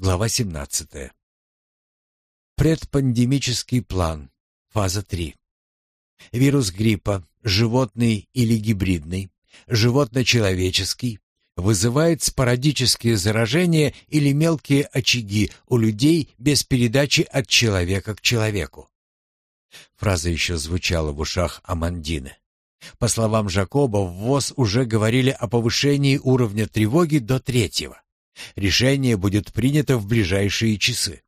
Глава 17. Предпандемический план. Фаза 3. Вирус гриппа, животный или гибридный, животно-человеческий, вызывает спорадические заражения или мелкие очаги у людей без передачи от человека к человеку. Фраза еще звучала в ушах Амандины. По словам Жакоба, в ВОЗ уже говорили о повышении уровня тревоги до третьего. Решение будет принято в ближайшие часы.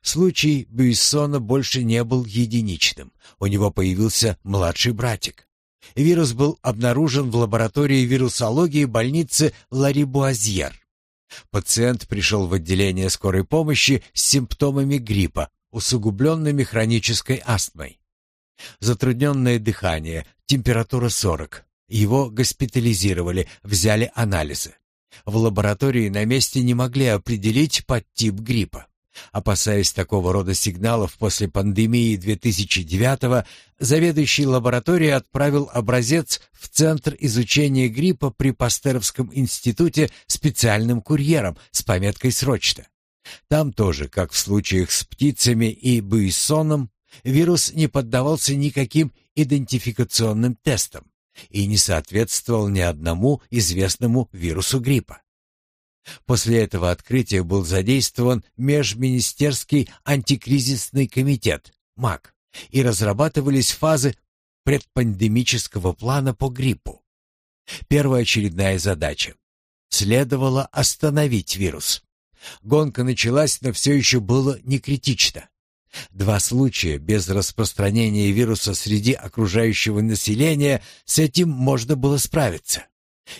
Случай Буиссона больше не был единичным. У него появился младший братик. Вирус был обнаружен в лаборатории вирусологии больницы Ларибуазьер. Пациент пришел в отделение скорой помощи с симптомами гриппа, усугубленными хронической астмой. Затрудненное дыхание, температура 40. Его госпитализировали, взяли анализы. В лаборатории на месте не могли определить подтип гриппа. Опасаясь такого рода сигналов после пандемии 2009-го, заведующий лабораторией отправил образец в Центр изучения гриппа при Пастеровском институте специальным курьером с пометкой «Срочно». Там тоже, как в случаях с птицами и буйсоном, вирус не поддавался никаким идентификационным тестам и не соответствовал ни одному известному вирусу гриппа. После этого открытия был задействован Межминистерский антикризисный комитет МАК и разрабатывались фазы предпандемического плана по гриппу. Первая очередная задача. Следовало остановить вирус. Гонка началась, но все еще было не критично. Два случая без распространения вируса среди окружающего населения, с этим можно было справиться.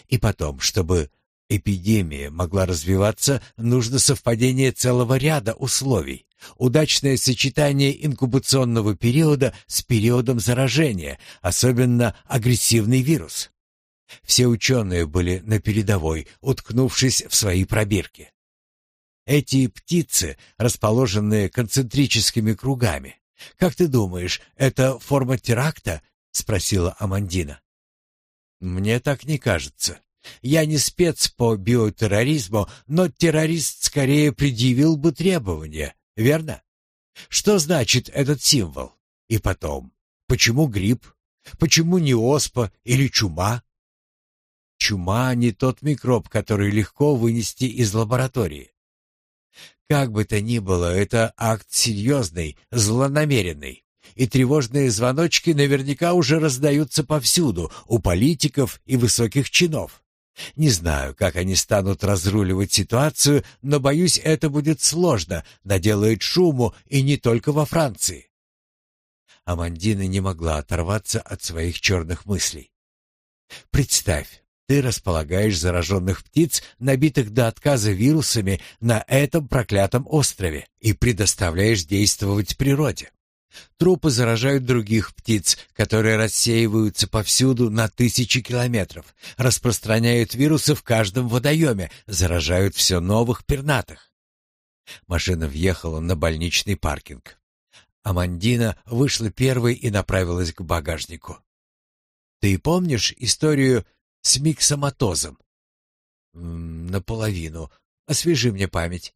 И потом, чтобы эпидемия могла развиваться, нужно совпадение целого ряда условий. Удачное сочетание инкубационного периода с периодом заражения, особенно агрессивный вирус. Все ученые были на передовой, уткнувшись в свои пробирки. Эти птицы, расположенные концентрическими кругами. Как ты думаешь, это форма теракта? спросила Амандина. Мне так не кажется. Я не спец по биотерроризму, но террорист скорее предъявил бы требования, верно? Что значит этот символ? И потом, почему грипп? Почему не оспа или чума? Чума не тот микроб, который легко вынести из лаборатории. Как бы то ни было, это акт серьезный, злонамеренный. И тревожные звоночки наверняка уже раздаются повсюду, у политиков и высоких чинов. Не знаю, как они станут разруливать ситуацию, но, боюсь, это будет сложно, наделает шуму, и не только во Франции. Амандина не могла оторваться от своих черных мыслей. Представь, ты располагаешь зараженных птиц, набитых до отказа вирусами, на этом проклятом острове и предоставляешь действовать природе. Трупы заражают других птиц, которые рассеиваются повсюду на тысячи километров, распространяют вирусы в каждом водоеме, заражают все новых пернатых. Машина въехала на больничный паркинг. Амандина вышла первой и направилась к багажнику. «Ты помнишь историю с миксоматозом. Наполовину. Освежи мне память.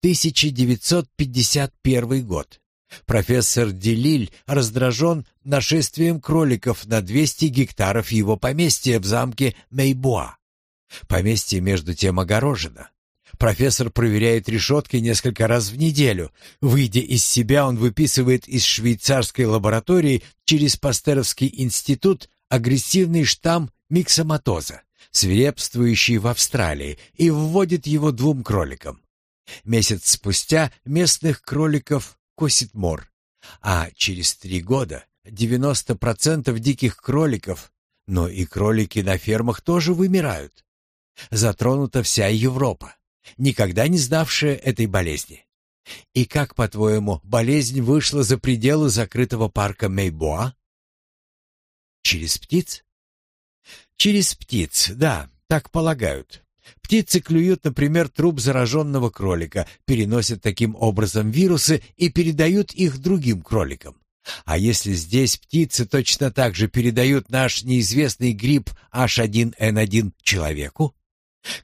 1951 год. Профессор Делиль раздражен нашествием кроликов на 200 гектаров его поместья в замке Мейбуа. Поместье между тем огорожено. Профессор проверяет решетки несколько раз в неделю. Выйдя из себя, он выписывает из швейцарской лаборатории через Пастеровский институт агрессивный штамм миксоматоза, свирепствующий в Австралии, и вводит его двум кроликам. Месяц спустя местных кроликов косит мор, а через три года 90% диких кроликов, но и кролики на фермах тоже вымирают. Затронута вся Европа, никогда не знавшая этой болезни. И как, по-твоему, болезнь вышла за пределы закрытого парка Мейбоа? Через птиц? Через птиц, да, так полагают. Птицы клюют, например, труп зараженного кролика, переносят таким образом вирусы и передают их другим кроликам. А если здесь птицы точно так же передают наш неизвестный грипп H1N1 человеку?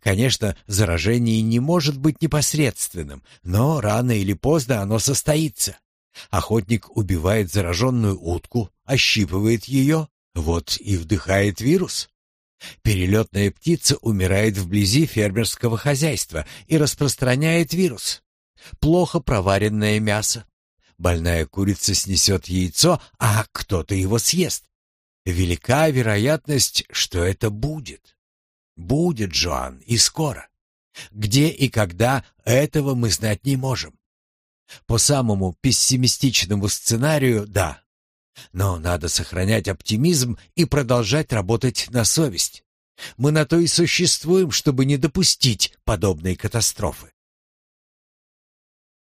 Конечно, заражение не может быть непосредственным, но рано или поздно оно состоится. Охотник убивает зараженную утку, ощипывает ее, вот и вдыхает вирус. Перелетная птица умирает вблизи фермерского хозяйства и распространяет вирус. Плохо проваренное мясо. Больная курица снесет яйцо, а кто-то его съест. Велика вероятность, что это будет. Будет, Джоан, и скоро. Где и когда, этого мы знать не можем. По самому пессимистичному сценарию, да. Но надо сохранять оптимизм и продолжать работать на совесть. Мы на то и существуем, чтобы не допустить подобной катастрофы.